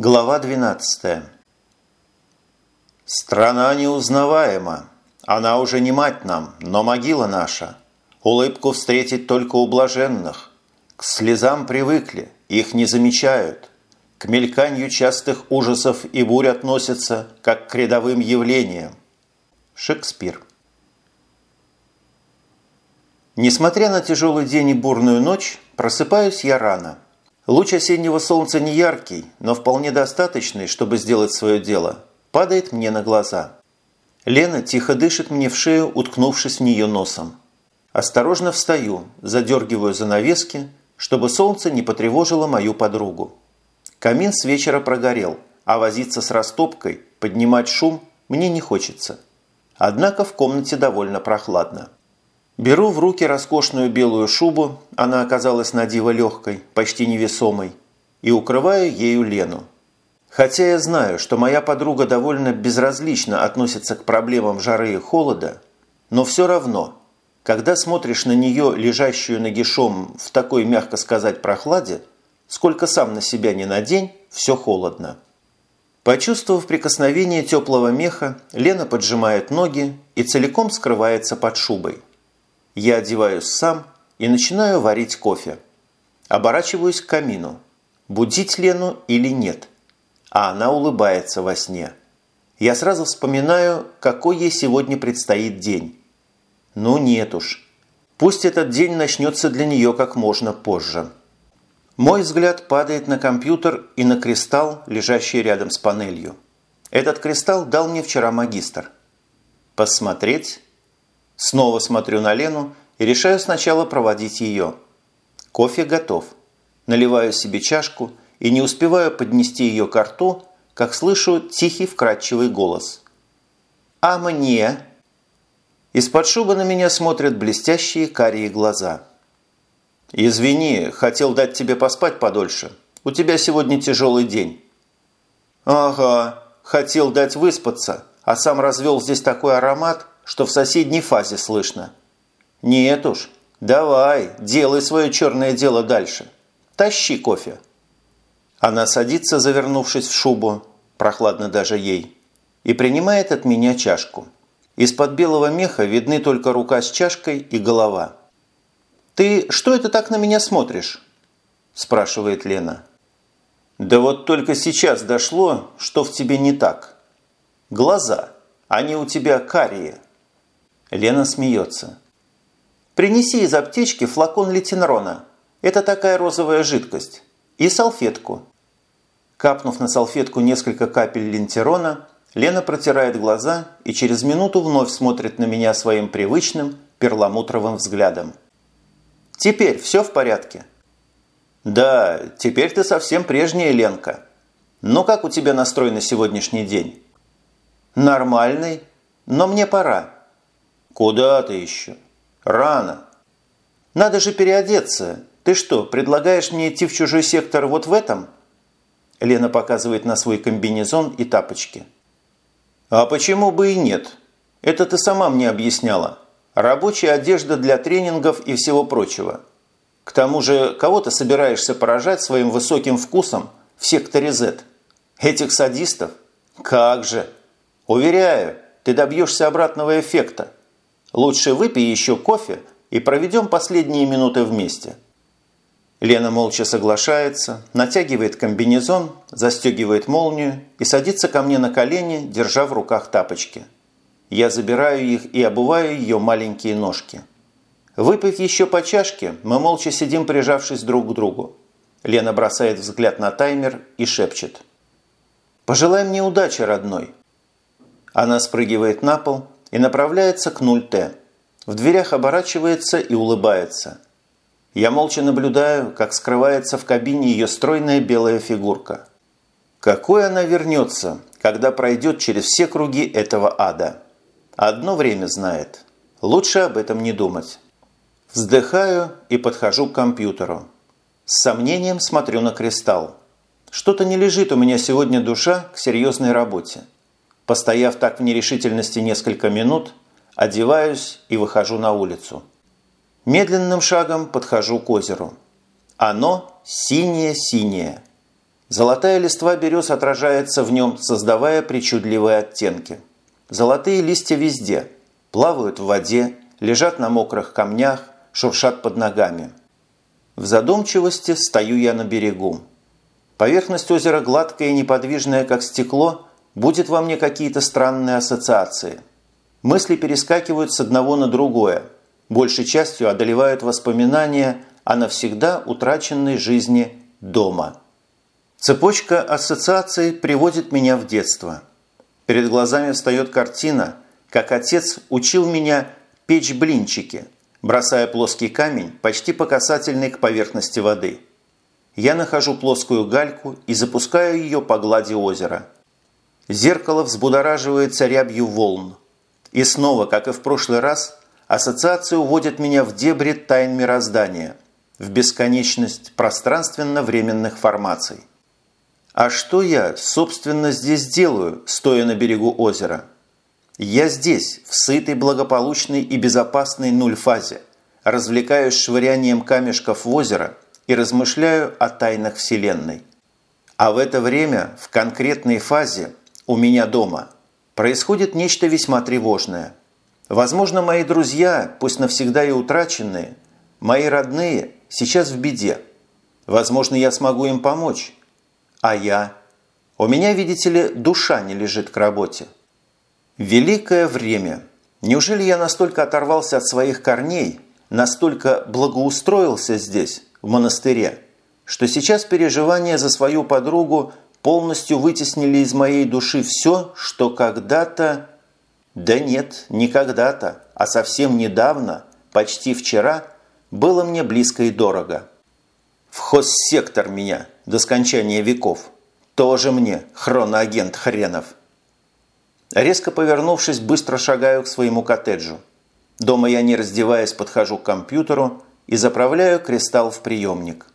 Глава 12 Страна неузнаваема. Она уже не мать нам, но могила наша. Улыбку встретить только у блаженных. К слезам привыкли, их не замечают. К мельканью частых ужасов и бурь относятся, как к рядовым явлениям. Шекспир Несмотря на тяжелый день и бурную ночь, просыпаюсь я рано – Луч осеннего солнца не яркий, но вполне достаточный, чтобы сделать свое дело, падает мне на глаза. Лена тихо дышит мне в шею, уткнувшись в нее носом. Осторожно встаю, задергиваю занавески, чтобы солнце не потревожило мою подругу. Камин с вечера прогорел, а возиться с растопкой, поднимать шум мне не хочется. Однако в комнате довольно прохладно. Беру в руки роскошную белую шубу, она оказалась на диво легкой, почти невесомой, и укрываю ею Лену. Хотя я знаю, что моя подруга довольно безразлично относится к проблемам жары и холода, но все равно, когда смотришь на нее, лежащую нагишом в такой, мягко сказать, прохладе, сколько сам на себя не надень, все холодно. Почувствовав прикосновение теплого меха, Лена поджимает ноги и целиком скрывается под шубой. Я одеваюсь сам и начинаю варить кофе. Оборачиваюсь к камину. Будить Лену или нет? А она улыбается во сне. Я сразу вспоминаю, какой ей сегодня предстоит день. Ну нет уж. Пусть этот день начнется для нее как можно позже. Мой взгляд падает на компьютер и на кристалл, лежащий рядом с панелью. Этот кристалл дал мне вчера магистр. Посмотреть Снова смотрю на Лену и решаю сначала проводить ее. Кофе готов. Наливаю себе чашку и не успеваю поднести ее к рту, как слышу тихий вкрадчивый голос. «А мне?» Из-под шубы на меня смотрят блестящие карие глаза. «Извини, хотел дать тебе поспать подольше. У тебя сегодня тяжелый день». «Ага, хотел дать выспаться, а сам развел здесь такой аромат, что в соседней фазе слышно. Нет уж, давай, делай свое черное дело дальше. Тащи кофе. Она садится, завернувшись в шубу, прохладно даже ей, и принимает от меня чашку. Из-под белого меха видны только рука с чашкой и голова. «Ты что это так на меня смотришь?» – спрашивает Лена. «Да вот только сейчас дошло, что в тебе не так. Глаза, они у тебя карие». Лена смеется. «Принеси из аптечки флакон литинрона. Это такая розовая жидкость. И салфетку». Капнув на салфетку несколько капель линтерона, Лена протирает глаза и через минуту вновь смотрит на меня своим привычным перламутровым взглядом. «Теперь все в порядке?» «Да, теперь ты совсем прежняя Ленка. Но как у тебя настрой на сегодняшний день?» «Нормальный, но мне пора. «Куда ты еще? Рано. Надо же переодеться. Ты что, предлагаешь мне идти в чужой сектор вот в этом?» Лена показывает на свой комбинезон и тапочки. «А почему бы и нет? Это ты сама мне объясняла. Рабочая одежда для тренингов и всего прочего. К тому же, кого ты собираешься поражать своим высоким вкусом в секторе Z? Этих садистов? Как же! Уверяю, ты добьешься обратного эффекта. Лучше выпей еще кофе и проведем последние минуты вместе». Лена молча соглашается, натягивает комбинезон, застегивает молнию и садится ко мне на колени, держа в руках тапочки. Я забираю их и обуваю ее маленькие ножки. Выпив еще по чашке, мы молча сидим, прижавшись друг к другу. Лена бросает взгляд на таймер и шепчет. «Пожелай мне удачи, родной». Она спрыгивает на пол, и направляется к 0Т. В дверях оборачивается и улыбается. Я молча наблюдаю, как скрывается в кабине ее стройная белая фигурка. Какой она вернется, когда пройдет через все круги этого ада? Одно время знает. Лучше об этом не думать. Вздыхаю и подхожу к компьютеру. С сомнением смотрю на кристалл. Что-то не лежит у меня сегодня душа к серьезной работе. Постояв так в нерешительности несколько минут, одеваюсь и выхожу на улицу. Медленным шагом подхожу к озеру. Оно синее-синее. Золотая листва берез отражается в нем, создавая причудливые оттенки. Золотые листья везде. Плавают в воде, лежат на мокрых камнях, шуршат под ногами. В задумчивости стою я на берегу. Поверхность озера гладкая и неподвижная, как стекло, будет во мне какие-то странные ассоциации. Мысли перескакивают с одного на другое, большей частью одолевают воспоминания о навсегда утраченной жизни дома. Цепочка ассоциаций приводит меня в детство. Перед глазами встает картина, как отец учил меня печь блинчики, бросая плоский камень почти по касательной к поверхности воды. Я нахожу плоскую гальку и запускаю ее по глади озера. Зеркало взбудораживается рябью волн. И снова, как и в прошлый раз, ассоциация уводит меня в дебри тайн мироздания, в бесконечность пространственно-временных формаций. А что я, собственно, здесь делаю, стоя на берегу озера? Я здесь, в сытой, благополучной и безопасной нуль-фазе, развлекаюсь швырянием камешков в озеро и размышляю о тайнах Вселенной. А в это время, в конкретной фазе, у меня дома, происходит нечто весьма тревожное. Возможно, мои друзья, пусть навсегда и утраченные, мои родные, сейчас в беде. Возможно, я смогу им помочь. А я? У меня, видите ли, душа не лежит к работе. Великое время. Неужели я настолько оторвался от своих корней, настолько благоустроился здесь, в монастыре, что сейчас переживания за свою подругу полностью вытеснили из моей души все, что когда-то... Да нет, не когда-то, а совсем недавно, почти вчера, было мне близко и дорого. В хозсектор меня до скончания веков. Тоже мне, хроноагент хренов. Резко повернувшись, быстро шагаю к своему коттеджу. Дома я, не раздеваясь, подхожу к компьютеру и заправляю кристалл в приемник.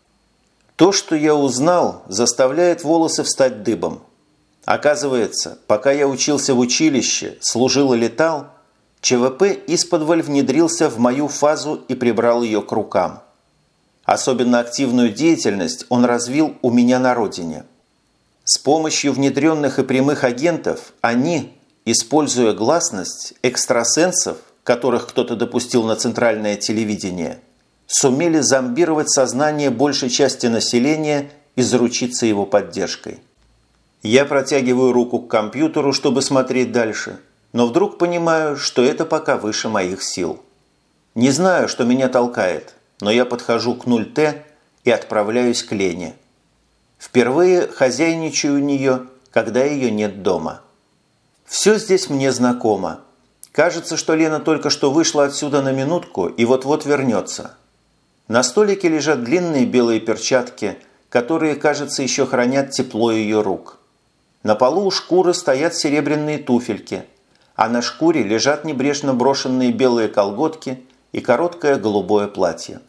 То, что я узнал, заставляет волосы встать дыбом. Оказывается, пока я учился в училище, служил и летал, ЧВП исподволь внедрился в мою фазу и прибрал ее к рукам. Особенно активную деятельность он развил у меня на родине. С помощью внедренных и прямых агентов они, используя гласность экстрасенсов, которых кто-то допустил на центральное телевидение, сумели зомбировать сознание большей части населения и заручиться его поддержкой. Я протягиваю руку к компьютеру, чтобы смотреть дальше, но вдруг понимаю, что это пока выше моих сил. Не знаю, что меня толкает – но я подхожу к 0Т и отправляюсь к Лене. Впервые хозяйничаю у нее, когда ее нет дома. Все здесь мне знакомо. Кажется, что Лена только что вышла отсюда на минутку и вот-вот вернется. На столике лежат длинные белые перчатки, которые, кажется, еще хранят тепло ее рук. На полу у шкуры стоят серебряные туфельки, а на шкуре лежат небрежно брошенные белые колготки и короткое голубое платье.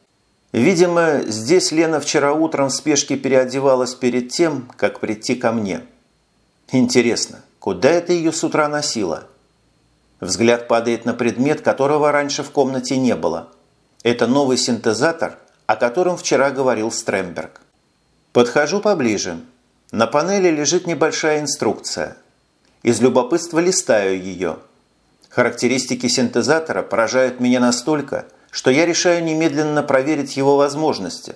Видимо, здесь Лена вчера утром в спешке переодевалась перед тем, как прийти ко мне. Интересно, куда это ее с утра носила? Взгляд падает на предмет, которого раньше в комнате не было. Это новый синтезатор, о котором вчера говорил Стремберг. Подхожу поближе. На панели лежит небольшая инструкция. Из любопытства листаю ее. Характеристики синтезатора поражают меня настолько, что я решаю немедленно проверить его возможности.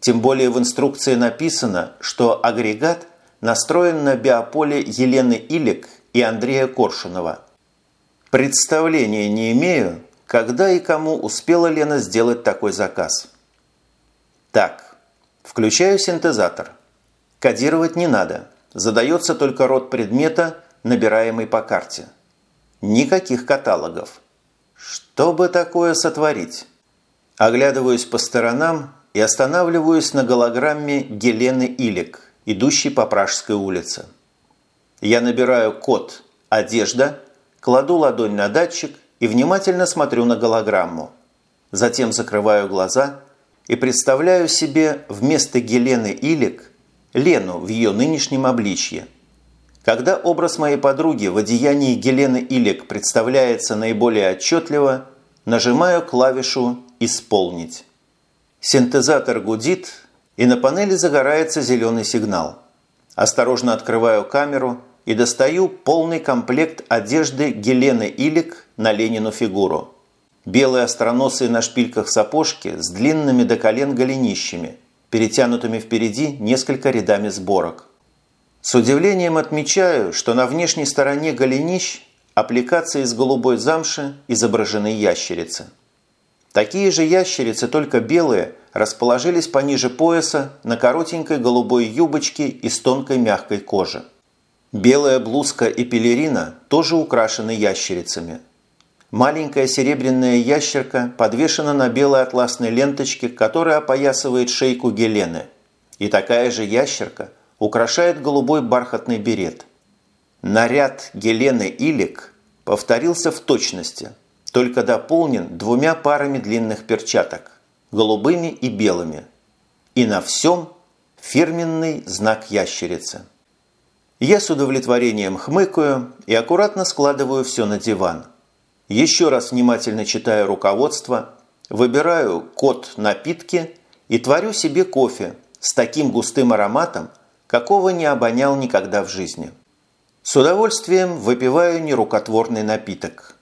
Тем более в инструкции написано, что агрегат настроен на биополе Елены Илик и Андрея Коршунова. Представления не имею, когда и кому успела Лена сделать такой заказ. Так, включаю синтезатор. Кодировать не надо. Задается только род предмета, набираемый по карте. Никаких каталогов. Что бы такое сотворить? Оглядываюсь по сторонам и останавливаюсь на голограмме Гелены Илик, идущей по Пражской улице. Я набираю код «Одежда», кладу ладонь на датчик и внимательно смотрю на голограмму. Затем закрываю глаза и представляю себе вместо Гелены Илик Лену в ее нынешнем обличье – когда образ моей подруги в одеянии Гелены Илек представляется наиболее отчетливо, нажимаю клавишу «Исполнить». Синтезатор гудит, и на панели загорается зеленый сигнал. Осторожно открываю камеру и достаю полный комплект одежды Гелены Илик на Ленину фигуру. Белые остроносые на шпильках сапожки с длинными до колен голенищами, перетянутыми впереди несколько рядами сборок. С удивлением отмечаю, что на внешней стороне голенищ аппликации из голубой замши изображены ящерицы. Такие же ящерицы, только белые, расположились пониже пояса на коротенькой голубой юбочке из тонкой мягкой кожи. Белая блузка и пелерина тоже украшены ящерицами. Маленькая серебряная ящерка подвешена на белой атласной ленточке, которая опоясывает шейку Гелены. И такая же ящерка украшает голубой бархатный берет. Наряд Гелены Илик повторился в точности, только дополнен двумя парами длинных перчаток – голубыми и белыми. И на всем фирменный знак ящерицы. Я с удовлетворением хмыкаю и аккуратно складываю все на диван. Еще раз внимательно читаю руководство, выбираю код напитки и творю себе кофе с таким густым ароматом, какого не обонял никогда в жизни. С удовольствием выпиваю нерукотворный напиток.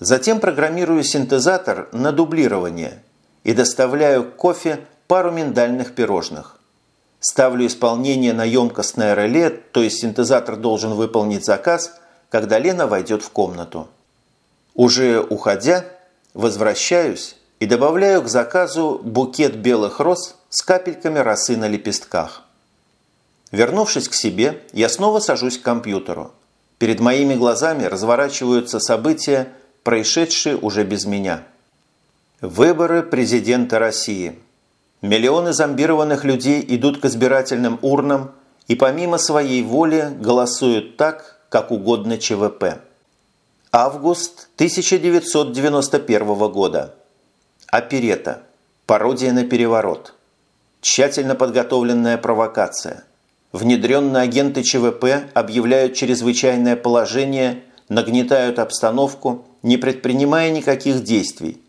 Затем программирую синтезатор на дублирование и доставляю к кофе пару миндальных пирожных. Ставлю исполнение на емкостное реле, то есть синтезатор должен выполнить заказ, когда Лена войдет в комнату. Уже уходя, возвращаюсь и добавляю к заказу букет белых роз с капельками росы на лепестках. Вернувшись к себе, я снова сажусь к компьютеру. Перед моими глазами разворачиваются события, происшедшие уже без меня. Выборы президента России – Миллионы зомбированных людей идут к избирательным урнам и помимо своей воли голосуют так, как угодно ЧВП. Август 1991 года. Оперета. Пародия на переворот. Тщательно подготовленная провокация. Внедренные агенты ЧВП объявляют чрезвычайное положение, нагнетают обстановку, не предпринимая никаких действий –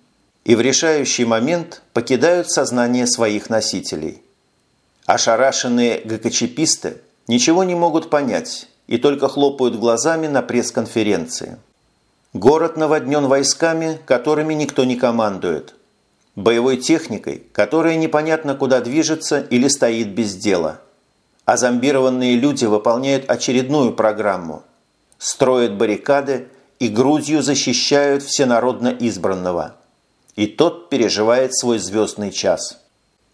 и в решающий момент покидают сознание своих носителей. Ошарашенные ГКЧПисты ничего не могут понять и только хлопают глазами на пресс-конференции. Город наводнен войсками, которыми никто не командует. Боевой техникой, которая непонятно куда движется или стоит без дела. А зомбированные люди выполняют очередную программу. Строят баррикады и грудью защищают всенародно избранного – и тот переживает свой звездный час.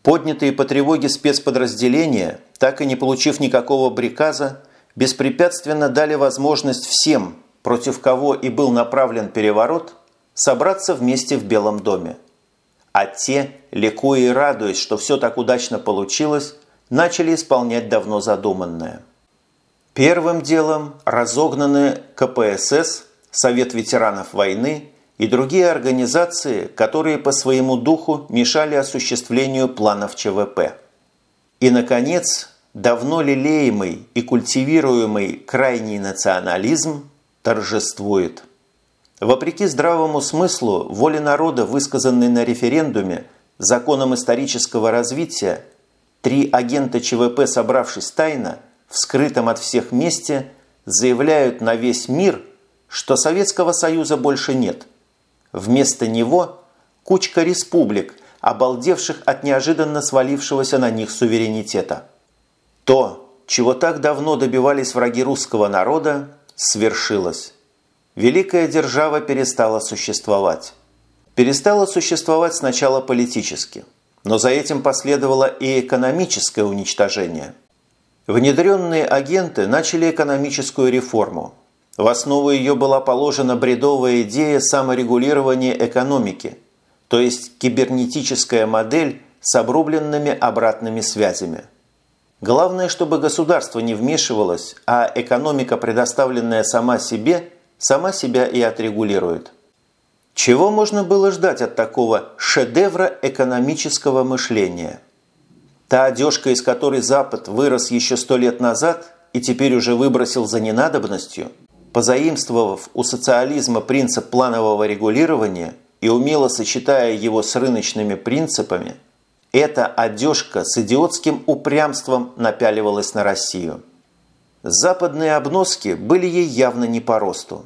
Поднятые по тревоге спецподразделения, так и не получив никакого приказа, беспрепятственно дали возможность всем, против кого и был направлен переворот, собраться вместе в Белом доме. А те, ликуя и радуясь, что все так удачно получилось, начали исполнять давно задуманное. Первым делом разогнаны КПСС, Совет ветеранов войны и другие организации, которые по своему духу мешали осуществлению планов ЧВП. И, наконец, давно лелеемый и культивируемый крайний национализм торжествует. Вопреки здравому смыслу, воле народа, высказанной на референдуме, законом исторического развития, три агента ЧВП, собравшись тайно, в скрытом от всех месте, заявляют на весь мир, что Советского Союза больше нет – Вместо него кучка республик, обалдевших от неожиданно свалившегося на них суверенитета. То, чего так давно добивались враги русского народа, свершилось. Великая держава перестала существовать. Перестала существовать сначала политически, но за этим последовало и экономическое уничтожение. Внедренные агенты начали экономическую реформу – в основу ее была положена бредовая идея саморегулирования экономики, то есть кибернетическая модель с обрубленными обратными связями. Главное, чтобы государство не вмешивалось, а экономика, предоставленная сама себе, сама себя и отрегулирует. Чего можно было ждать от такого шедевра экономического мышления? Та одежка, из которой Запад вырос еще сто лет назад и теперь уже выбросил за ненадобностью – позаимствовав у социализма принцип планового регулирования и умело сочетая его с рыночными принципами, эта одежка с идиотским упрямством напяливалась на Россию. Западные обноски были ей явно не по росту.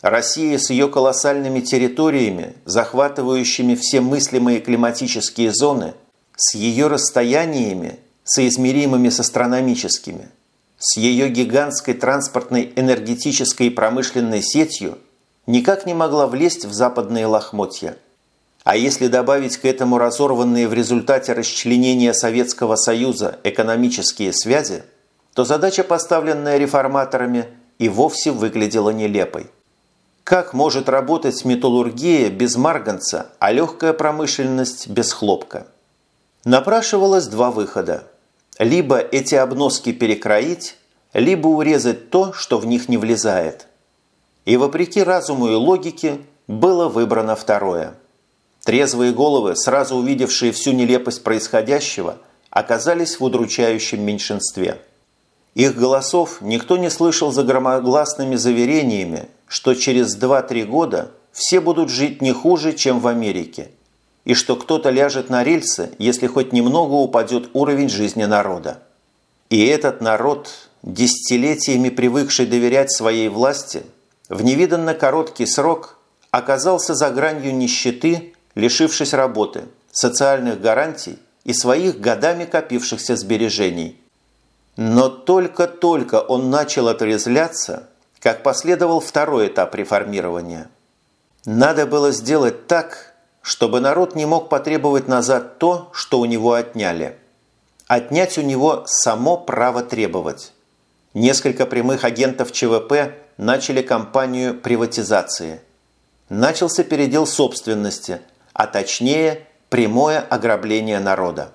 Россия с ее колоссальными территориями, захватывающими все мыслимые климатические зоны, с ее расстояниями, соизмеримыми с астрономическими, с ее гигантской транспортной энергетической и промышленной сетью, никак не могла влезть в западные лохмотья. А если добавить к этому разорванные в результате расчленения Советского Союза экономические связи, то задача, поставленная реформаторами, и вовсе выглядела нелепой. Как может работать металлургия без марганца, а легкая промышленность без хлопка? Напрашивалось два выхода. Либо эти обноски перекроить, либо урезать то, что в них не влезает. И вопреки разуму и логике было выбрано второе. Трезвые головы, сразу увидевшие всю нелепость происходящего, оказались в удручающем меньшинстве – их голосов никто не слышал за громогласными заверениями, что через 2-3 года все будут жить не хуже, чем в Америке, и что кто-то ляжет на рельсы, если хоть немного упадет уровень жизни народа. И этот народ, десятилетиями привыкший доверять своей власти, в невиданно короткий срок оказался за гранью нищеты, лишившись работы, социальных гарантий и своих годами копившихся сбережений. Но только-только он начал отрезвляться, как последовал второй этап реформирования. Надо было сделать так, чтобы народ не мог потребовать назад то, что у него отняли. Отнять у него само право требовать. Несколько прямых агентов ЧВП начали кампанию приватизации. Начался передел собственности, а точнее прямое ограбление народа.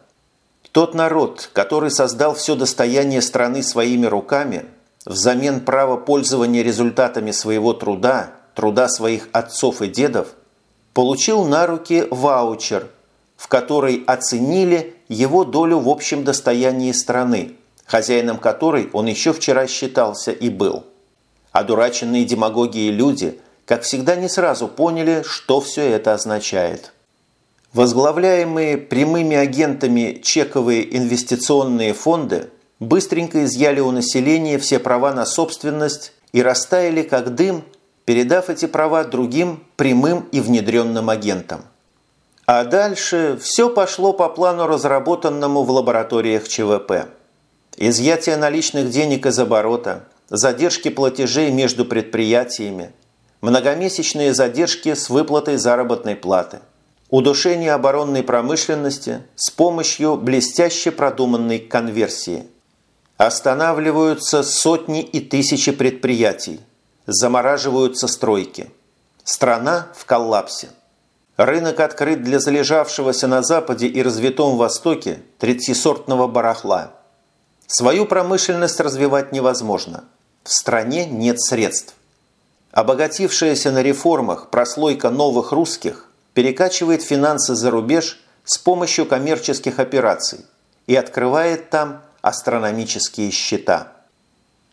Тот народ, который создал все достояние страны своими руками, взамен права пользования результатами своего труда, труда своих отцов и дедов, получил на руки ваучер, в который оценили его долю в общем достоянии страны, хозяином которой он еще вчера считался и был. Одураченные демагогии люди, как всегда, не сразу поняли, что все это означает. Возглавляемые прямыми агентами чековые инвестиционные фонды быстренько изъяли у населения все права на собственность и растаяли как дым, передав эти права другим прямым и внедренным агентам. А дальше все пошло по плану, разработанному в лабораториях ЧВП. Изъятие наличных денег из оборота, задержки платежей между предприятиями, многомесячные задержки с выплатой заработной платы – удушение оборонной промышленности с помощью блестяще продуманной конверсии. Останавливаются сотни и тысячи предприятий, замораживаются стройки. Страна в коллапсе. Рынок открыт для залежавшегося на Западе и развитом Востоке третьесортного барахла. Свою промышленность развивать невозможно. В стране нет средств. Обогатившаяся на реформах прослойка новых русских перекачивает финансы за рубеж с помощью коммерческих операций и открывает там астрономические счета.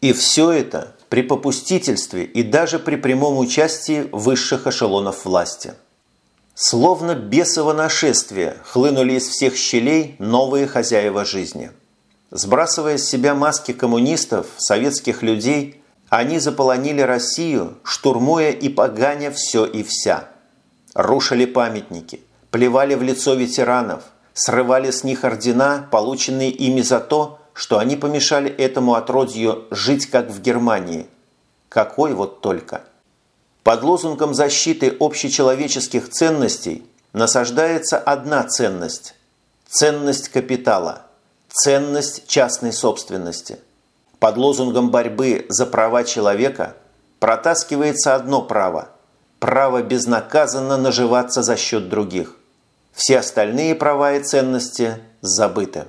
И все это при попустительстве и даже при прямом участии высших эшелонов власти. Словно бесово нашествие хлынули из всех щелей новые хозяева жизни. Сбрасывая с себя маски коммунистов, советских людей, они заполонили Россию, штурмуя и поганя все и вся – Рушили памятники, плевали в лицо ветеранов, срывали с них ордена, полученные ими за то, что они помешали этому отродью жить как в Германии. Какой вот только. Под лозунгом защиты общечеловеческих ценностей насаждается одна ценность – ценность капитала, ценность частной собственности. Под лозунгом борьбы за права человека протаскивается одно право – право безнаказанно наживаться за счет других. Все остальные права и ценности забыты.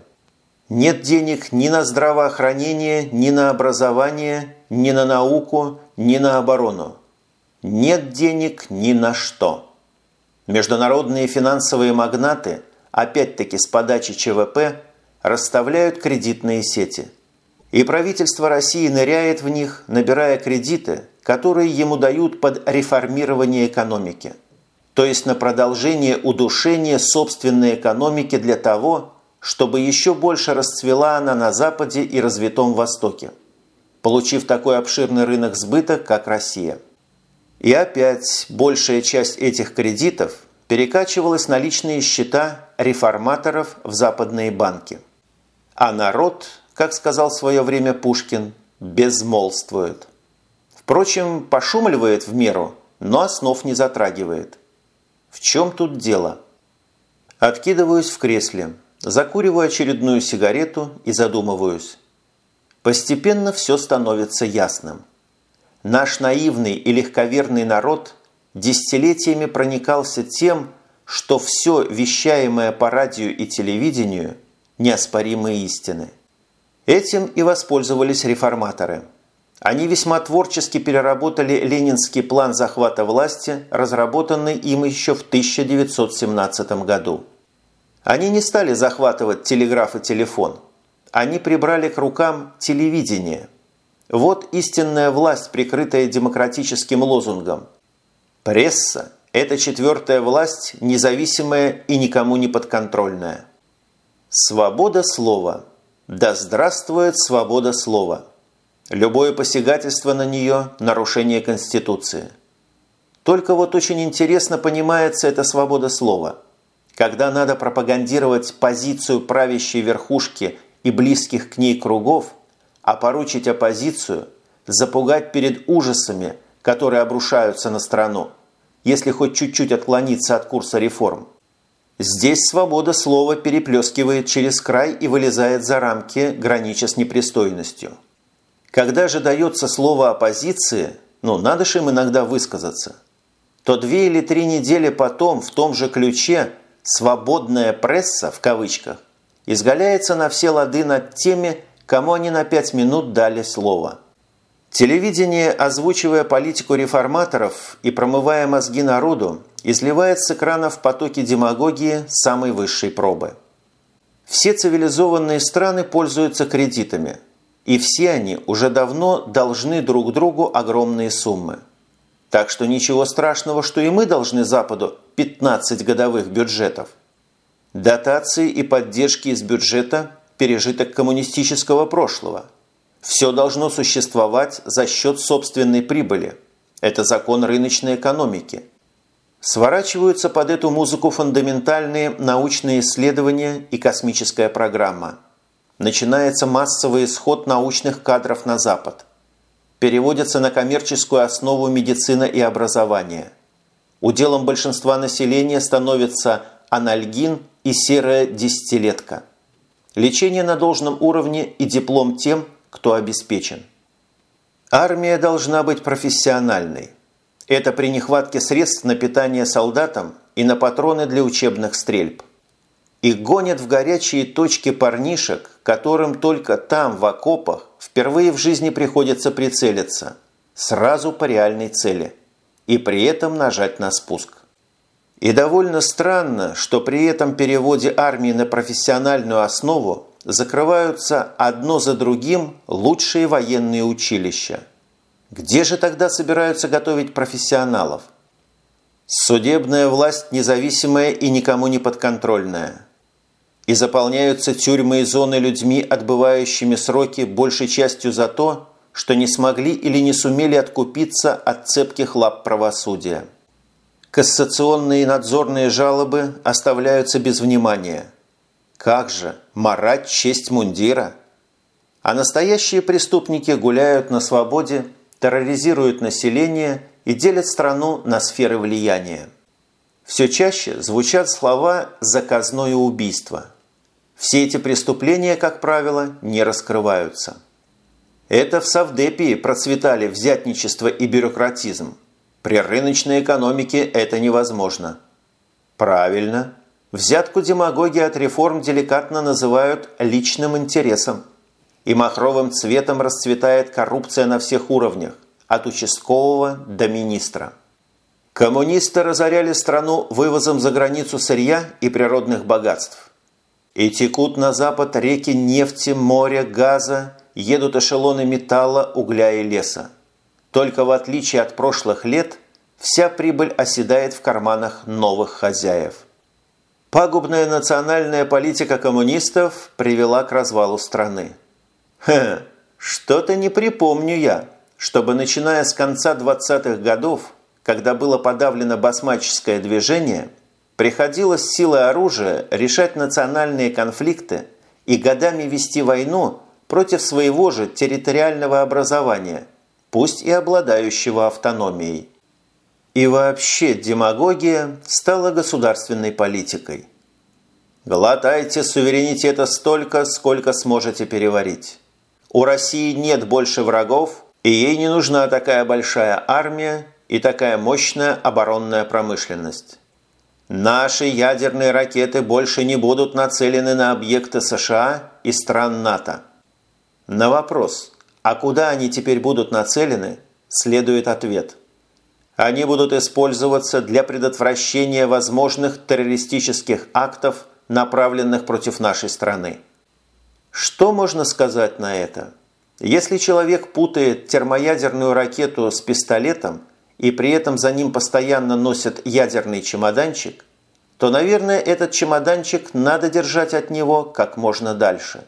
Нет денег ни на здравоохранение, ни на образование, ни на науку, ни на оборону. Нет денег ни на что. Международные финансовые магнаты, опять-таки с подачи ЧВП, расставляют кредитные сети. И правительство России ныряет в них, набирая кредиты, которые ему дают под реформирование экономики. то есть на продолжение удушения собственной экономики для того, чтобы еще больше расцвела она на Западе и развитом Востоке, получив такой обширный рынок сбыта, как Россия. И опять большая часть этих кредитов перекачивалась на личные счета реформаторов в западные банки. А народ, как сказал в свое время Пушкин, безмолвствует. Впрочем, пошумливает в меру, но основ не затрагивает. В чем тут дело? Откидываюсь в кресле, закуриваю очередную сигарету и задумываюсь. Постепенно все становится ясным. Наш наивный и легковерный народ десятилетиями проникался тем, что все вещаемое по радио и телевидению – неоспоримые истины. Этим и воспользовались реформаторы – они весьма творчески переработали ленинский план захвата власти, разработанный им еще в 1917 году. Они не стали захватывать телеграф и телефон. Они прибрали к рукам телевидение. Вот истинная власть, прикрытая демократическим лозунгом. Пресса – это четвертая власть, независимая и никому не подконтрольная. Свобода слова. Да здравствует свобода слова! Любое посягательство на нее – нарушение Конституции. Только вот очень интересно понимается эта свобода слова. Когда надо пропагандировать позицию правящей верхушки и близких к ней кругов, а поручить оппозицию, запугать перед ужасами, которые обрушаются на страну, если хоть чуть-чуть отклониться от курса реформ. Здесь свобода слова переплескивает через край и вылезает за рамки, гранича с непристойностью. Когда же дается слово оппозиции, ну, надо же им иногда высказаться, то две или три недели потом в том же ключе «свободная пресса» в кавычках изгаляется на все лады над теми, кому они на пять минут дали слово. Телевидение, озвучивая политику реформаторов и промывая мозги народу, изливает с экранов потоки демагогии самой высшей пробы. Все цивилизованные страны пользуются кредитами – и все они уже давно должны друг другу огромные суммы. Так что ничего страшного, что и мы должны Западу 15 годовых бюджетов. Дотации и поддержки из бюджета – пережиток коммунистического прошлого. Все должно существовать за счет собственной прибыли. Это закон рыночной экономики. Сворачиваются под эту музыку фундаментальные научные исследования и космическая программа – начинается массовый исход научных кадров на Запад. Переводятся на коммерческую основу медицина и образование. Уделом большинства населения становится анальгин и серая десятилетка. Лечение на должном уровне и диплом тем, кто обеспечен. Армия должна быть профессиональной. Это при нехватке средств на питание солдатам и на патроны для учебных стрельб и гонят в горячие точки парнишек, которым только там, в окопах, впервые в жизни приходится прицелиться, сразу по реальной цели, и при этом нажать на спуск. И довольно странно, что при этом переводе армии на профессиональную основу закрываются одно за другим лучшие военные училища. Где же тогда собираются готовить профессионалов? Судебная власть независимая и никому не подконтрольная – и заполняются тюрьмы и зоны людьми, отбывающими сроки большей частью за то, что не смогли или не сумели откупиться от цепких лап правосудия. Кассационные и надзорные жалобы оставляются без внимания. Как же, марать честь мундира? А настоящие преступники гуляют на свободе, терроризируют население и делят страну на сферы влияния. Все чаще звучат слова «заказное убийство». Все эти преступления, как правило, не раскрываются. Это в Савдепии процветали взятничество и бюрократизм. При рыночной экономике это невозможно. Правильно. Взятку демагоги от реформ деликатно называют личным интересом. И махровым цветом расцветает коррупция на всех уровнях, от участкового до министра. Коммунисты разоряли страну вывозом за границу сырья и природных богатств. И текут на запад реки нефти, моря, газа, едут эшелоны металла, угля и леса. Только в отличие от прошлых лет, вся прибыль оседает в карманах новых хозяев. Пагубная национальная политика коммунистов привела к развалу страны. Хе, что-то не припомню я, чтобы начиная с конца 20-х годов, когда было подавлено басмаческое движение, приходилось силой оружия решать национальные конфликты и годами вести войну против своего же территориального образования, пусть и обладающего автономией. И вообще демагогия стала государственной политикой. Глотайте суверенитета столько, сколько сможете переварить. У России нет больше врагов, и ей не нужна такая большая армия и такая мощная оборонная промышленность. Наши ядерные ракеты больше не будут нацелены на объекты США и стран НАТО. На вопрос, а куда они теперь будут нацелены, следует ответ – они будут использоваться для предотвращения возможных террористических актов, направленных против нашей страны. Что можно сказать на это? Если человек путает термоядерную ракету с пистолетом и при этом за ним постоянно носит ядерный чемоданчик, то, наверное, этот чемоданчик надо держать от него как можно дальше.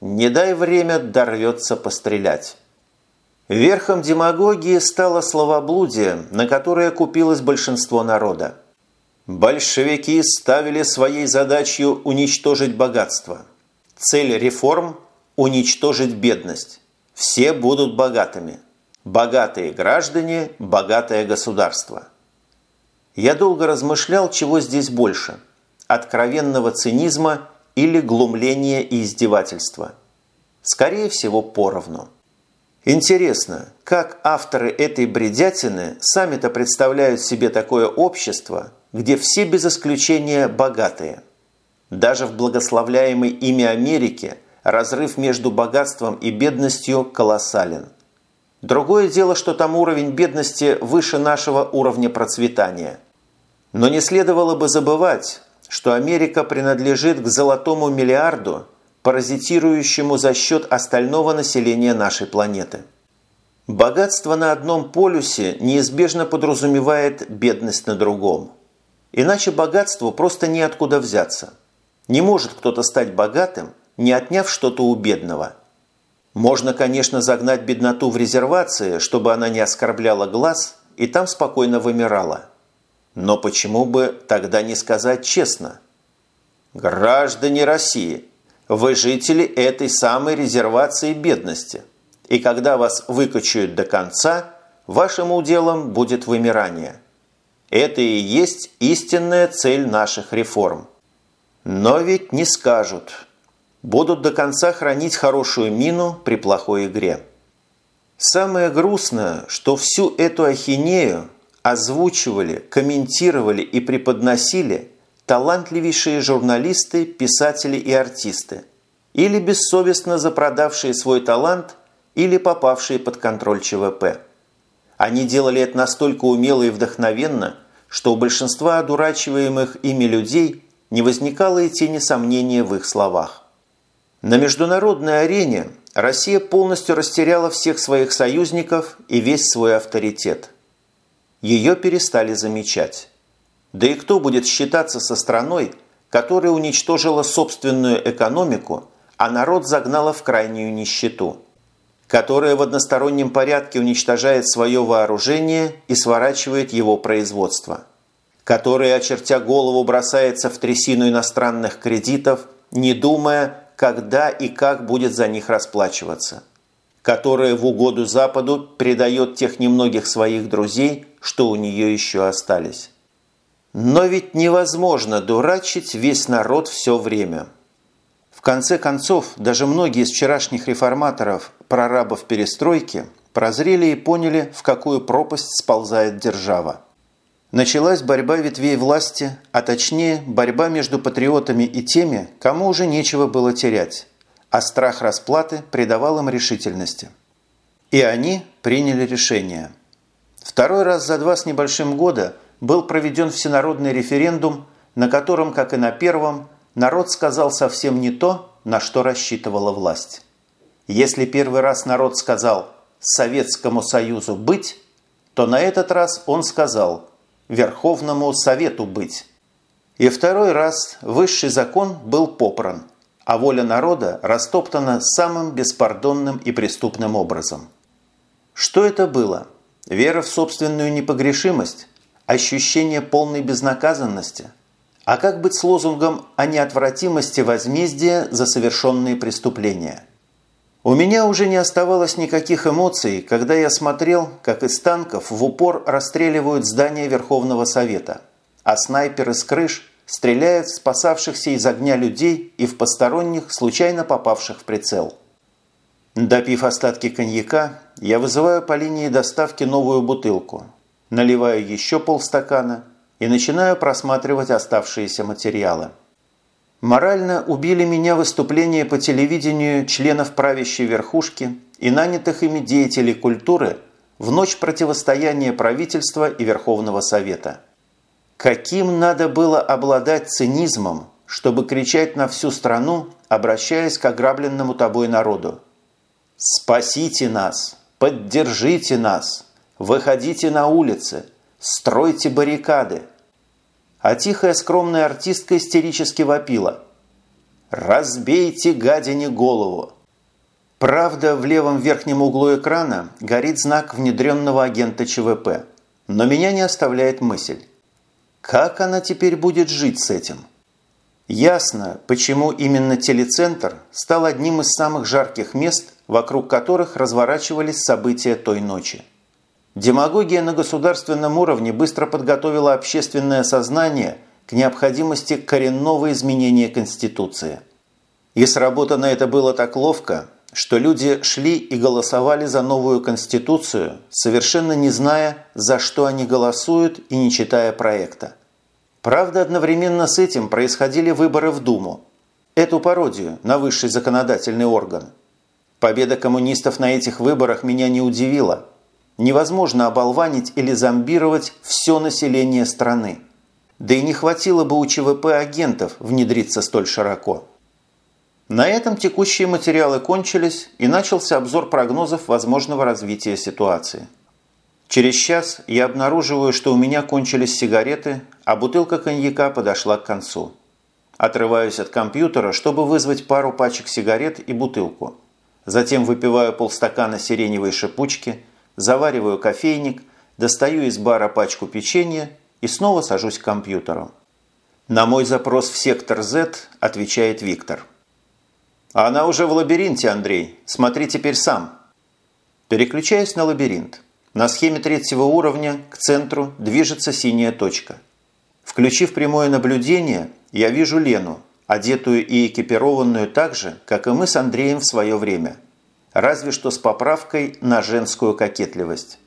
Не дай время, дорвется пострелять. Верхом демагогии стало словоблудие, на которое купилось большинство народа. Большевики ставили своей задачей уничтожить богатство. Цель реформ – уничтожить бедность. Все будут богатыми. Богатые граждане – богатое государство. Я долго размышлял, чего здесь больше – откровенного цинизма или глумления и издевательства. Скорее всего, поровну. Интересно, как авторы этой бредятины сами-то представляют себе такое общество, где все без исключения богатые? Даже в благословляемой ими Америке разрыв между богатством и бедностью колоссален. Другое дело, что там уровень бедности выше нашего уровня процветания. Но не следовало бы забывать, что Америка принадлежит к золотому миллиарду – паразитирующему за счет остального населения нашей планеты. Богатство на одном полюсе неизбежно подразумевает бедность на другом. Иначе богатству просто неоткуда взяться. Не может кто-то стать богатым, не отняв что-то у бедного. Можно, конечно, загнать бедноту в резервации, чтобы она не оскорбляла глаз и там спокойно вымирала. Но почему бы тогда не сказать честно? Граждане России – вы жители этой самой резервации бедности. И когда вас выкачают до конца, вашим уделом будет вымирание. Это и есть истинная цель наших реформ. Но ведь не скажут. Будут до конца хранить хорошую мину при плохой игре. Самое грустное, что всю эту ахинею озвучивали, комментировали и преподносили талантливейшие журналисты, писатели и артисты, или бессовестно запродавшие свой талант, или попавшие под контроль ЧВП. Они делали это настолько умело и вдохновенно, что у большинства одурачиваемых ими людей не возникало и тени сомнения в их словах. На международной арене Россия полностью растеряла всех своих союзников и весь свой авторитет. Ее перестали замечать. Да и кто будет считаться со страной, которая уничтожила собственную экономику, а народ загнала в крайнюю нищету, которая в одностороннем порядке уничтожает свое вооружение и сворачивает его производство, которая, очертя голову, бросается в трясину иностранных кредитов, не думая, когда и как будет за них расплачиваться, которая в угоду Западу предает тех немногих своих друзей, что у нее еще остались. Но ведь невозможно дурачить весь народ все время. В конце концов, даже многие из вчерашних реформаторов, прорабов перестройки, прозрели и поняли, в какую пропасть сползает держава. Началась борьба ветвей власти, а точнее борьба между патриотами и теми, кому уже нечего было терять, а страх расплаты придавал им решительности. И они приняли решение. Второй раз за два с небольшим года – был проведен всенародный референдум, на котором, как и на первом, народ сказал совсем не то, на что рассчитывала власть. Если первый раз народ сказал «Советскому Союзу быть», то на этот раз он сказал «Верховному Совету быть». И второй раз высший закон был попран, а воля народа растоптана самым беспардонным и преступным образом. Что это было? Вера в собственную непогрешимость? Ощущение полной безнаказанности? А как быть с лозунгом о неотвратимости возмездия за совершенные преступления? У меня уже не оставалось никаких эмоций, когда я смотрел, как из танков в упор расстреливают здание Верховного Совета, а снайперы с крыш стреляют в спасавшихся из огня людей и в посторонних, случайно попавших в прицел. Допив остатки коньяка, я вызываю по линии доставки новую бутылку, наливаю еще полстакана и начинаю просматривать оставшиеся материалы. Морально убили меня выступления по телевидению членов правящей верхушки и нанятых ими деятелей культуры в ночь противостояния правительства и Верховного Совета – Каким надо было обладать цинизмом, чтобы кричать на всю страну, обращаясь к ограбленному тобой народу? «Спасите нас! Поддержите нас! Выходите на улицы! Стройте баррикады!» А тихая скромная артистка истерически вопила. «Разбейте гадине голову!» Правда, в левом верхнем углу экрана горит знак внедренного агента ЧВП. Но меня не оставляет мысль. Как она теперь будет жить с этим? Ясно, почему именно телецентр стал одним из самых жарких мест, вокруг которых разворачивались события той ночи. Демагогия на государственном уровне быстро подготовила общественное сознание к необходимости коренного изменения Конституции. И сработано это было так ловко, что люди шли и голосовали за новую Конституцию, совершенно не зная, за что они голосуют и не читая проекта. Правда, одновременно с этим происходили выборы в Думу. Эту пародию на высший законодательный орган. Победа коммунистов на этих выборах меня не удивила. Невозможно оболванить или зомбировать все население страны. Да и не хватило бы у ЧВП агентов внедриться столь широко. На этом текущие материалы кончились и начался обзор прогнозов возможного развития ситуации. Через час я обнаруживаю, что у меня кончились сигареты, а бутылка коньяка подошла к концу. Отрываюсь от компьютера, чтобы вызвать пару пачек сигарет и бутылку. Затем выпиваю полстакана сиреневой шипучки, завариваю кофейник, достаю из бара пачку печенья и снова сажусь к компьютеру. На мой запрос в сектор Z отвечает Виктор. «Она уже в лабиринте, Андрей. Смотри теперь сам». Переключаюсь на лабиринт. На схеме третьего уровня к центру движется синяя точка. Включив прямое наблюдение, я вижу Лену, одетую и экипированную так же, как и мы с Андреем в свое время. Разве что с поправкой на женскую кокетливость.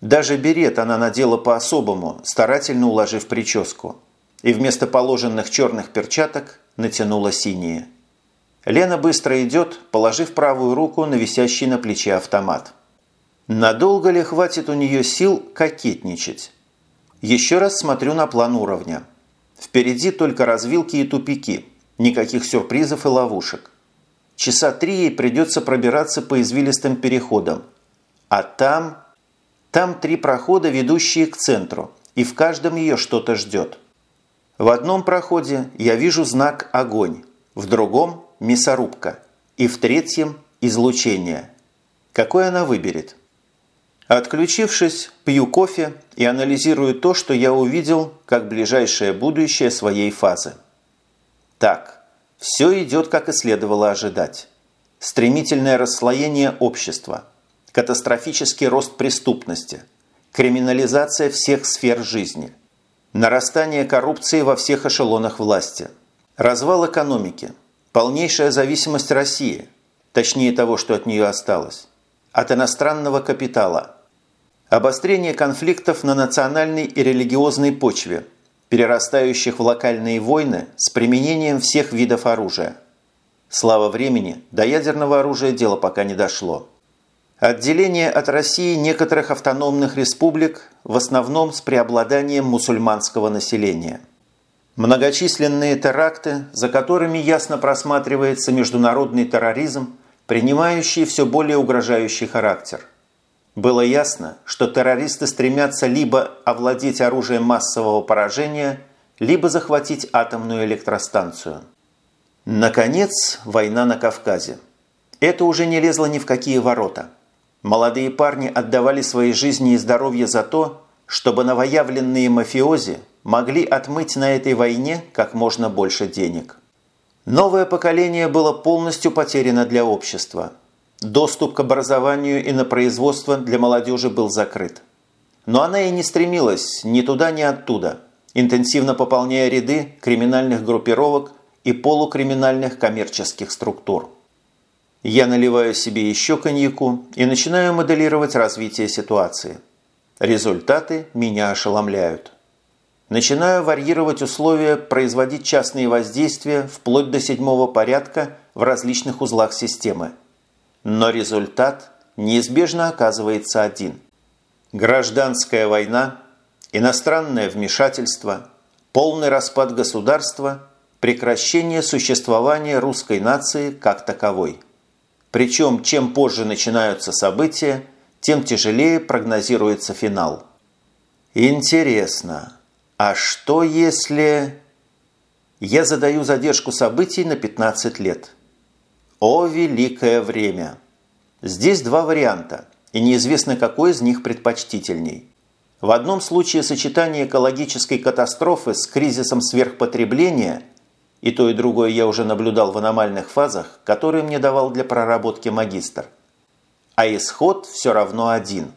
Даже берет она надела по-особому, старательно уложив прическу. И вместо положенных черных перчаток натянула синие. Лена быстро идет, положив правую руку на висящий на плече автомат. Надолго ли хватит у нее сил кокетничать? Еще раз смотрю на план уровня. Впереди только развилки и тупики, никаких сюрпризов и ловушек. Часа три ей придется пробираться по извилистым переходам. А там... Там три прохода, ведущие к центру, и в каждом ее что-то ждет. В одном проходе я вижу знак «Огонь», в другом мясорубка и в третьем – излучение. Какой она выберет? Отключившись, пью кофе и анализирую то, что я увидел, как ближайшее будущее своей фазы. Так, все идет, как и следовало ожидать. Стремительное расслоение общества, катастрофический рост преступности, криминализация всех сфер жизни, нарастание коррупции во всех эшелонах власти, развал экономики – Полнейшая зависимость России, точнее того, что от нее осталось, от иностранного капитала. Обострение конфликтов на национальной и религиозной почве, перерастающих в локальные войны с применением всех видов оружия. Слава времени, до ядерного оружия дело пока не дошло. Отделение от России некоторых автономных республик, в основном с преобладанием мусульманского населения – Многочисленные теракты, за которыми ясно просматривается международный терроризм, принимающий все более угрожающий характер. Было ясно, что террористы стремятся либо овладеть оружием массового поражения, либо захватить атомную электростанцию. Наконец, война на Кавказе. Это уже не лезло ни в какие ворота. Молодые парни отдавали свои жизни и здоровье за то, чтобы новоявленные мафиози могли отмыть на этой войне как можно больше денег. Новое поколение было полностью потеряно для общества. Доступ к образованию и на производство для молодежи был закрыт. Но она и не стремилась ни туда, ни оттуда, интенсивно пополняя ряды криминальных группировок и полукриминальных коммерческих структур. Я наливаю себе еще коньяку и начинаю моделировать развитие ситуации. Результаты меня ошеломляют. Начинаю варьировать условия, производить частные воздействия вплоть до седьмого порядка в различных узлах системы. Но результат неизбежно оказывается один. Гражданская война, иностранное вмешательство, полный распад государства, прекращение существования русской нации как таковой. Причем чем позже начинаются события, тем тяжелее прогнозируется финал. Интересно. А что если... Я задаю задержку событий на 15 лет. О, великое время! Здесь два варианта, и неизвестно, какой из них предпочтительней. В одном случае сочетание экологической катастрофы с кризисом сверхпотребления, и то и другое я уже наблюдал в аномальных фазах, которые мне давал для проработки магистр. А исход все равно один.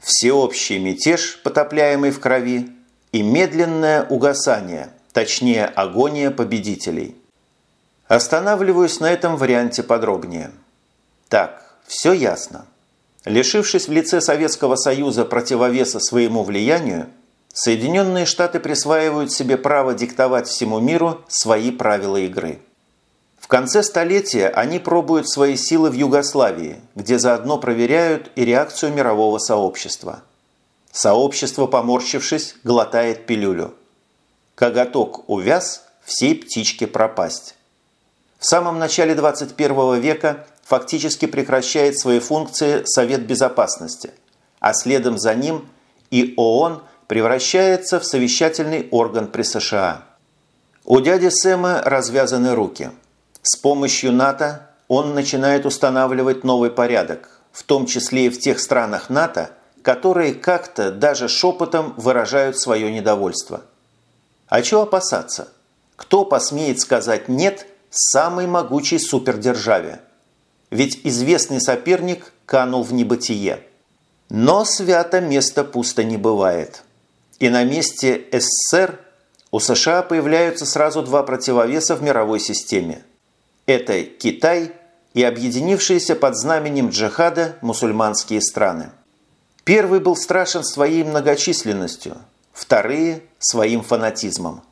Всеобщий мятеж, потопляемый в крови, и медленное угасание, точнее агония победителей. Останавливаюсь на этом варианте подробнее. Так, все ясно. Лишившись в лице Советского Союза противовеса своему влиянию, Соединенные Штаты присваивают себе право диктовать всему миру свои правила игры. В конце столетия они пробуют свои силы в Югославии, где заодно проверяют и реакцию мирового сообщества – Сообщество, поморщившись, глотает пилюлю. Коготок увяз, всей птичке пропасть. В самом начале 21 века фактически прекращает свои функции Совет Безопасности, а следом за ним и ООН превращается в совещательный орган при США. У дяди Сэма развязаны руки. С помощью НАТО он начинает устанавливать новый порядок, в том числе и в тех странах НАТО, которые как-то даже шепотом выражают свое недовольство. А чего опасаться? Кто посмеет сказать «нет» самой могучей супердержаве? Ведь известный соперник канул в небытие. Но свято место пусто не бывает. И на месте СССР у США появляются сразу два противовеса в мировой системе. Это Китай и объединившиеся под знаменем джихада мусульманские страны. Первый был страшен своей многочисленностью, вторые – своим фанатизмом.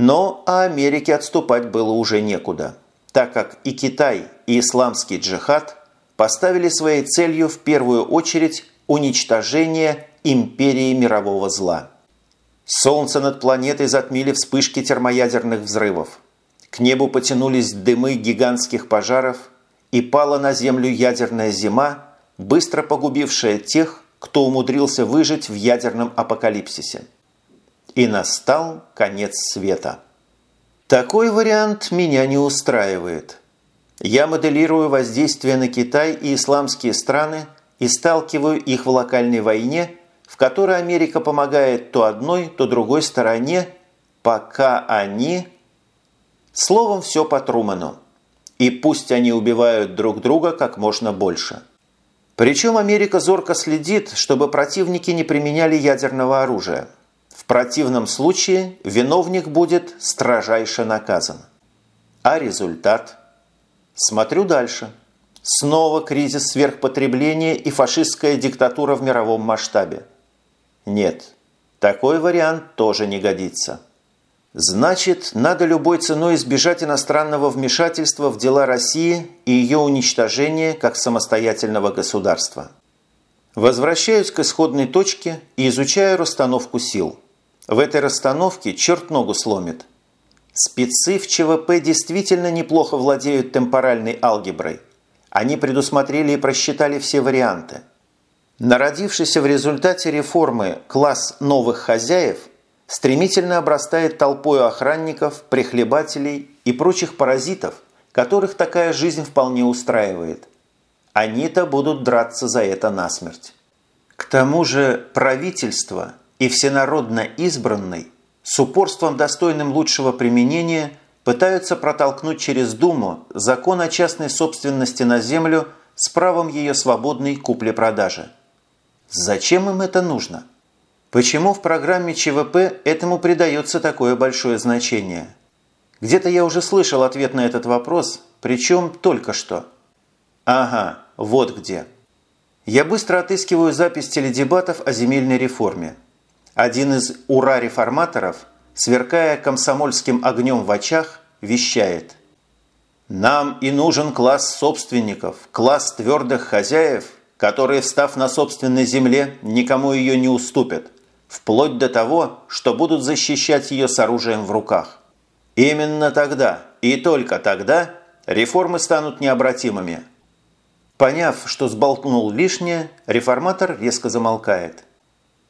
Но о Америке отступать было уже некуда, так как и Китай, и исламский джихад поставили своей целью в первую очередь уничтожение империи мирового зла. Солнце над планетой затмили вспышки термоядерных взрывов. К небу потянулись дымы гигантских пожаров, и пала на землю ядерная зима, быстро погубившая тех, кто умудрился выжить в ядерном апокалипсисе. И настал конец света. Такой вариант меня не устраивает. Я моделирую воздействие на Китай и исламские страны и сталкиваю их в локальной войне, в которой Америка помогает то одной, то другой стороне, пока они... Словом, все по Труману. И пусть они убивают друг друга как можно больше. Причем Америка зорко следит, чтобы противники не применяли ядерного оружия. Противном случае виновник будет строжайше наказан. А результат? Смотрю дальше. Снова кризис сверхпотребления и фашистская диктатура в мировом масштабе. Нет, такой вариант тоже не годится. Значит, надо любой ценой избежать иностранного вмешательства в дела России и ее уничтожения как самостоятельного государства. Возвращаюсь к исходной точке и изучаю расстановку сил. В этой расстановке черт ногу сломит. Спецы в ЧВП действительно неплохо владеют темпоральной алгеброй. Они предусмотрели и просчитали все варианты. Народившийся в результате реформы класс новых хозяев стремительно обрастает толпой охранников, прихлебателей и прочих паразитов, которых такая жизнь вполне устраивает. Они-то будут драться за это насмерть. К тому же правительство и всенародно избранный с упорством достойным лучшего применения пытаются протолкнуть через Думу закон о частной собственности на землю с правом ее свободной купли-продажи. Зачем им это нужно? Почему в программе ЧВП этому придается такое большое значение? Где-то я уже слышал ответ на этот вопрос, причем только что. Ага, вот где. Я быстро отыскиваю запись теледебатов о земельной реформе. Один из «ура-реформаторов», сверкая комсомольским огнем в очах, вещает. «Нам и нужен класс собственников, класс твердых хозяев, которые, встав на собственной земле, никому ее не уступят, вплоть до того, что будут защищать ее с оружием в руках. Именно тогда и только тогда реформы станут необратимыми». Поняв, что сболтнул лишнее, реформатор резко замолкает.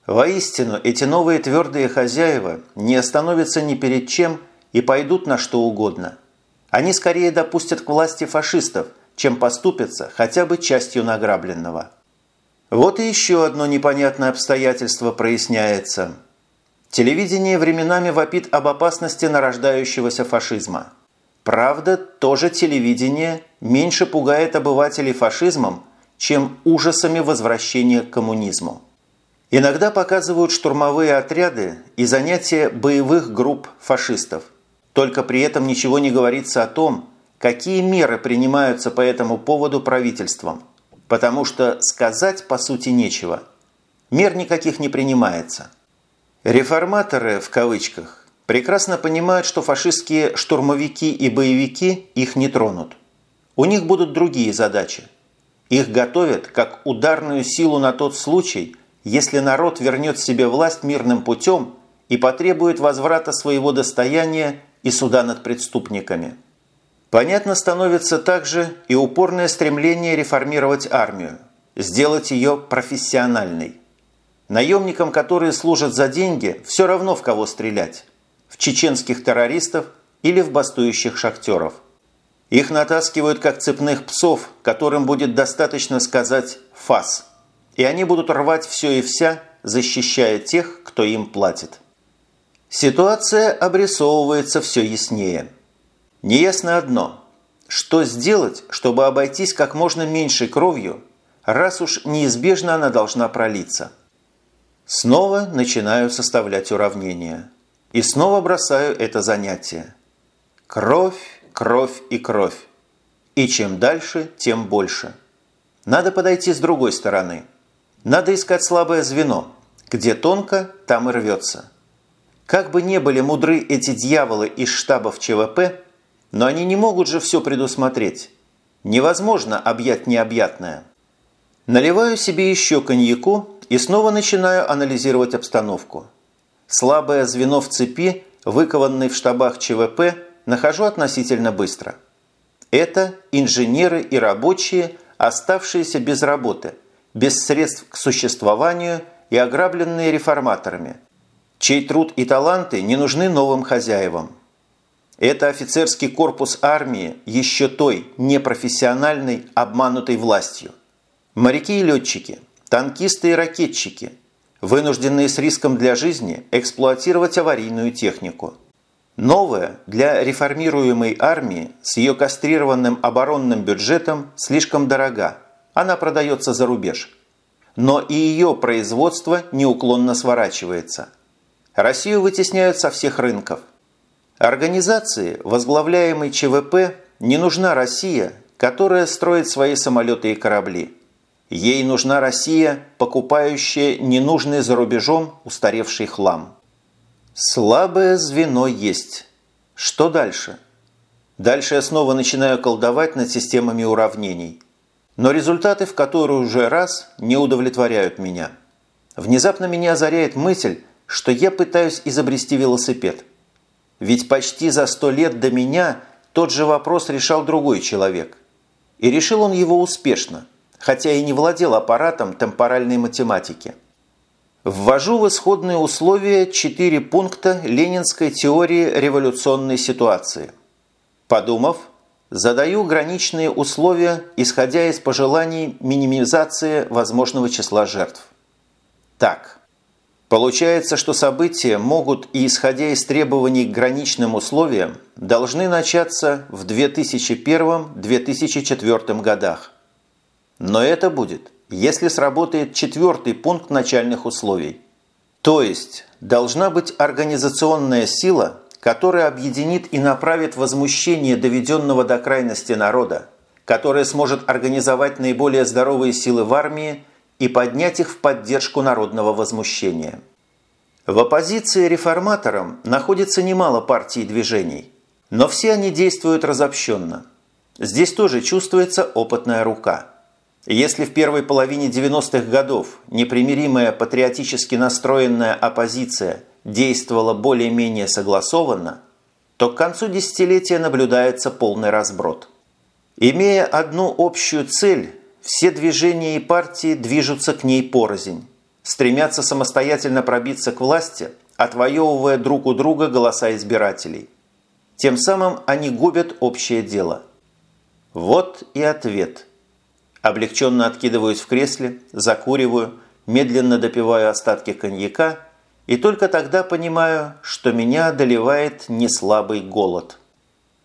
Воистину, эти новые твердые хозяева не остановятся ни перед чем и пойдут на что угодно. Они скорее допустят к власти фашистов, чем поступятся хотя бы частью награбленного. Вот и еще одно непонятное обстоятельство проясняется. Телевидение временами вопит об опасности нарождающегося фашизма. Правда, тоже телевидение меньше пугает обывателей фашизмом, чем ужасами возвращения к коммунизму. Иногда показывают штурмовые отряды и занятия боевых групп фашистов. Только при этом ничего не говорится о том, какие меры принимаются по этому поводу правительством. Потому что сказать по сути нечего. Мер никаких не принимается. «Реформаторы» в кавычках прекрасно понимают, что фашистские штурмовики и боевики их не тронут. У них будут другие задачи. Их готовят как ударную силу на тот случай, если народ вернет себе власть мирным путем и потребует возврата своего достояния и суда над преступниками. Понятно становится также и упорное стремление реформировать армию, сделать ее профессиональной. Наемникам, которые служат за деньги, все равно в кого стрелять в чеченских террористов или в бастующих шахтеров. Их натаскивают как цепных псов, которым будет достаточно сказать «фас», и они будут рвать все и вся, защищая тех, кто им платит. Ситуация обрисовывается все яснее. Неясно одно – что сделать, чтобы обойтись как можно меньшей кровью, раз уж неизбежно она должна пролиться? Снова начинаю составлять уравнения – и снова бросаю это занятие. Кровь, кровь и кровь. И чем дальше, тем больше. Надо подойти с другой стороны. Надо искать слабое звено. Где тонко, там и рвется. Как бы не были мудры эти дьяволы из штабов ЧВП, но они не могут же все предусмотреть. Невозможно объять необъятное. Наливаю себе еще коньяку и снова начинаю анализировать обстановку. Слабое звено в цепи, выкованное в штабах ЧВП, нахожу относительно быстро. Это инженеры и рабочие, оставшиеся без работы, без средств к существованию и ограбленные реформаторами, чей труд и таланты не нужны новым хозяевам. Это офицерский корпус армии еще той, непрофессиональной, обманутой властью. Моряки и летчики, танкисты и ракетчики – вынужденные с риском для жизни эксплуатировать аварийную технику. Новая для реформируемой армии с ее кастрированным оборонным бюджетом слишком дорога, она продается за рубеж. Но и ее производство неуклонно сворачивается. Россию вытесняют со всех рынков. Организации, возглавляемой ЧВП, не нужна Россия, которая строит свои самолеты и корабли – Ей нужна Россия, покупающая ненужный за рубежом устаревший хлам. Слабое звено есть. Что дальше? Дальше я снова начинаю колдовать над системами уравнений. Но результаты, в которые уже раз, не удовлетворяют меня. Внезапно меня озаряет мысль, что я пытаюсь изобрести велосипед. Ведь почти за сто лет до меня тот же вопрос решал другой человек. И решил он его успешно – хотя и не владел аппаратом темпоральной математики. Ввожу в исходные условия четыре пункта ленинской теории революционной ситуации. Подумав, задаю граничные условия, исходя из пожеланий минимизации возможного числа жертв. Так, Получается, что события могут и исходя из требований к граничным условиям, должны начаться в 2001-2004 годах. Но это будет, если сработает четвертый пункт начальных условий. То есть должна быть организационная сила, которая объединит и направит возмущение доведенного до крайности народа, которая сможет организовать наиболее здоровые силы в армии и поднять их в поддержку народного возмущения. В оппозиции реформаторам находится немало партий и движений, но все они действуют разобщенно. Здесь тоже чувствуется опытная рука. Если в первой половине 90-х годов непримиримая патриотически настроенная оппозиция действовала более-менее согласованно, то к концу десятилетия наблюдается полный разброд. Имея одну общую цель, все движения и партии движутся к ней порознь, стремятся самостоятельно пробиться к власти, отвоевывая друг у друга голоса избирателей. Тем самым они губят общее дело. Вот и ответ. Облегченно откидываюсь в кресле, закуриваю, медленно допиваю остатки коньяка и только тогда понимаю, что меня одолевает неслабый голод.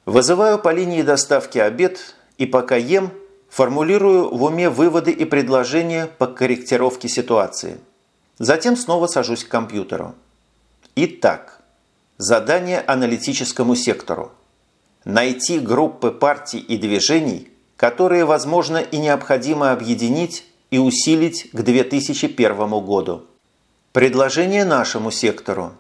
Вызываю по линии доставки обед и пока ем – Формулирую в уме выводы и предложения по корректировке ситуации. Затем снова сажусь к компьютеру. Итак, задание аналитическому сектору. Найти группы партий и движений, которые возможно и необходимо объединить и усилить к 2001 году. Предложение нашему сектору.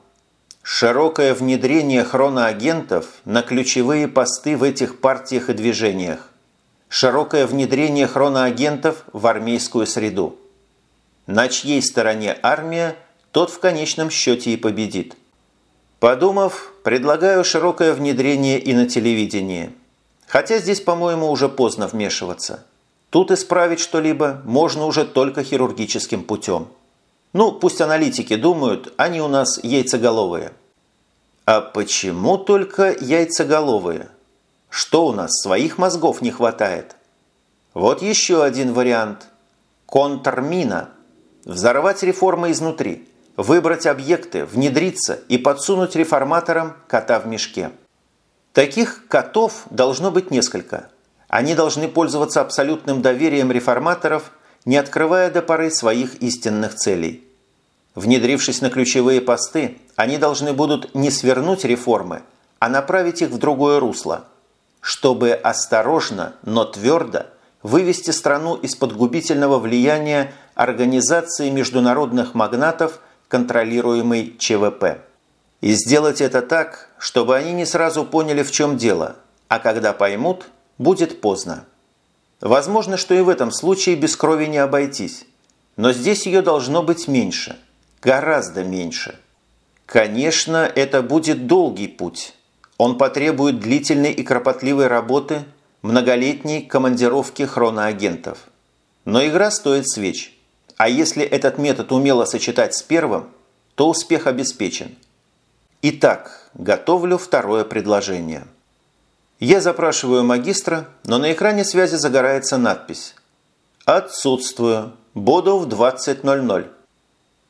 Широкое внедрение хроноагентов на ключевые посты в этих партиях и движениях широкое внедрение хроноагентов в армейскую среду. На чьей стороне армия, тот в конечном счете и победит. Подумав, предлагаю широкое внедрение и на телевидении. Хотя здесь, по-моему, уже поздно вмешиваться. Тут исправить что-либо можно уже только хирургическим путем. Ну, пусть аналитики думают, они у нас яйцеголовые. А почему только яйцеголовые? Что у нас, своих мозгов не хватает? Вот еще один вариант. Контрмина. Взорвать реформы изнутри. Выбрать объекты, внедриться и подсунуть реформаторам кота в мешке. Таких котов должно быть несколько. Они должны пользоваться абсолютным доверием реформаторов, не открывая до поры своих истинных целей. Внедрившись на ключевые посты, они должны будут не свернуть реформы, а направить их в другое русло – чтобы осторожно, но твердо вывести страну из-под губительного влияния организации международных магнатов, контролируемой ЧВП. И сделать это так, чтобы они не сразу поняли, в чем дело, а когда поймут, будет поздно. Возможно, что и в этом случае без крови не обойтись, но здесь ее должно быть меньше, гораздо меньше. Конечно, это будет долгий путь, он потребует длительной и кропотливой работы, многолетней командировки хроноагентов. Но игра стоит свеч. А если этот метод умело сочетать с первым, то успех обеспечен. Итак, готовлю второе предложение. Я запрашиваю магистра, но на экране связи загорается надпись «Отсутствую. Буду в 20.00».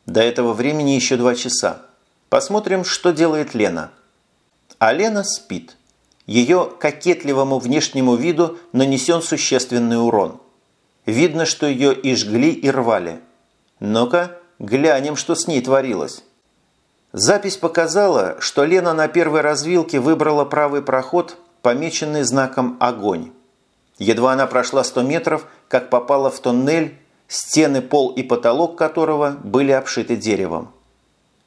До этого времени еще два часа. Посмотрим, что делает Лена. А Лена спит. Ее кокетливому внешнему виду нанесен существенный урон. Видно, что ее и жгли, и рвали. Ну-ка, глянем, что с ней творилось. Запись показала, что Лена на первой развилке выбрала правый проход, помеченный знаком «Огонь». Едва она прошла 100 метров, как попала в тоннель, стены, пол и потолок которого были обшиты деревом.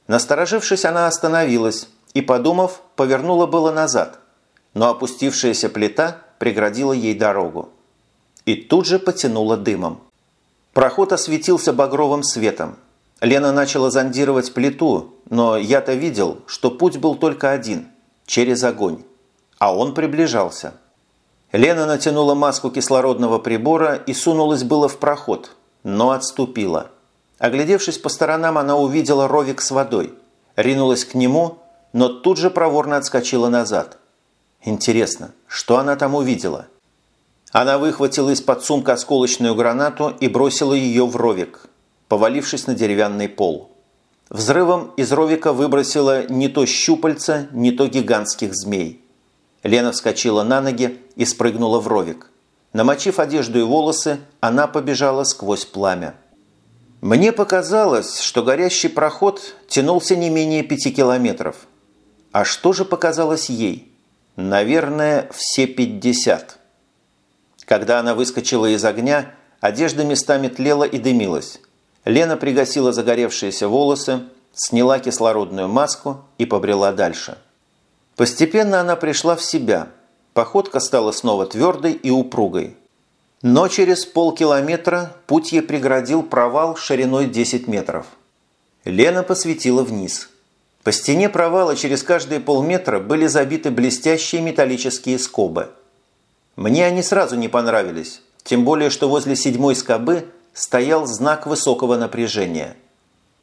Насторожившись, она остановилась, и, подумав, повернула было назад, но опустившаяся плита преградила ей дорогу. И тут же потянула дымом. Проход осветился багровым светом. Лена начала зондировать плиту, но я-то видел, что путь был только один – через огонь. А он приближался. Лена натянула маску кислородного прибора и сунулась было в проход, но отступила. Оглядевшись по сторонам, она увидела ровик с водой. Ринулась к нему, но тут же проворно отскочила назад. Интересно, что она там увидела? Она выхватила из-под сумка осколочную гранату и бросила ее в ровик, повалившись на деревянный пол. Взрывом из ровика выбросила не то щупальца, не то гигантских змей. Лена вскочила на ноги и спрыгнула в ровик. Намочив одежду и волосы, она побежала сквозь пламя. Мне показалось, что горящий проход тянулся не менее пяти километров. А что же показалось ей? Наверное, все пятьдесят. Когда она выскочила из огня, одежда местами тлела и дымилась. Лена пригасила загоревшиеся волосы, сняла кислородную маску и побрела дальше. Постепенно она пришла в себя. Походка стала снова твердой и упругой. Но через полкилометра путь ей преградил провал шириной 10 метров. Лена посветила вниз. По стене провала через каждые полметра были забиты блестящие металлические скобы. Мне они сразу не понравились, тем более, что возле седьмой скобы стоял знак высокого напряжения.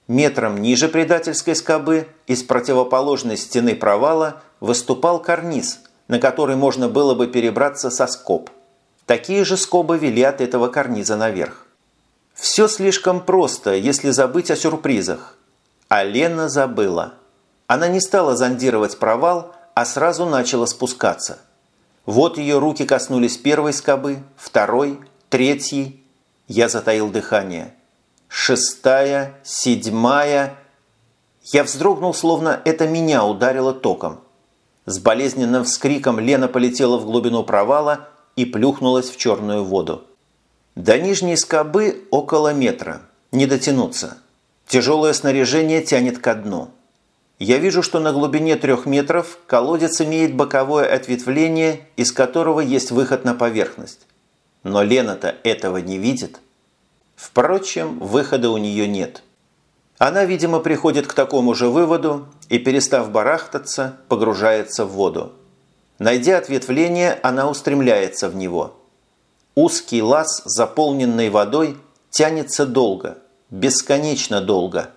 Метром ниже предательской скобы из противоположной стены провала выступал карниз, на который можно было бы перебраться со скоб. Такие же скобы вели от этого карниза наверх. Все слишком просто, если забыть о сюрпризах. А Лена забыла. Она не стала зондировать провал, а сразу начала спускаться. Вот ее руки коснулись первой скобы, второй, третьей, я затаил дыхание. Шестая, седьмая... Я вздрогнул, словно это меня ударило током. С болезненным вскриком Лена полетела в глубину провала и плюхнулась в черную воду. До нижней скобы около метра. Не дотянуться. Тяжелое снаряжение тянет ко дну. Я вижу, что на глубине трех метров колодец имеет боковое ответвление, из которого есть выход на поверхность. Но Лена-то этого не видит. Впрочем, выхода у нее нет. Она, видимо, приходит к такому же выводу и, перестав барахтаться, погружается в воду. Найдя ответвление, она устремляется в него. Узкий лаз, заполненный водой, тянется долго, бесконечно долго.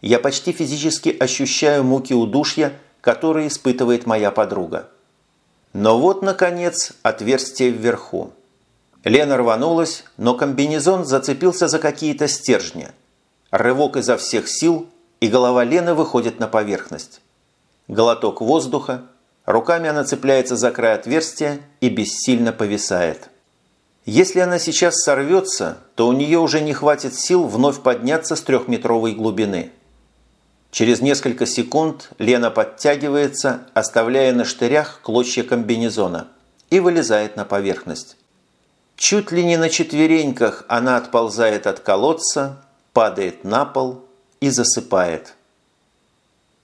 Я почти физически ощущаю муки удушья, которые испытывает моя подруга. Но вот, наконец, отверстие вверху. Лена рванулась, но комбинезон зацепился за какие-то стержни. Рывок изо всех сил, и голова Лены выходит на поверхность. Глоток воздуха, руками она цепляется за край отверстия и бессильно повисает. Если она сейчас сорвется, то у нее уже не хватит сил вновь подняться с трехметровой глубины. Через несколько секунд Лена подтягивается, оставляя на штырях клочья комбинезона, и вылезает на поверхность. Чуть ли не на четвереньках она отползает от колодца, падает на пол и засыпает.